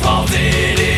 closet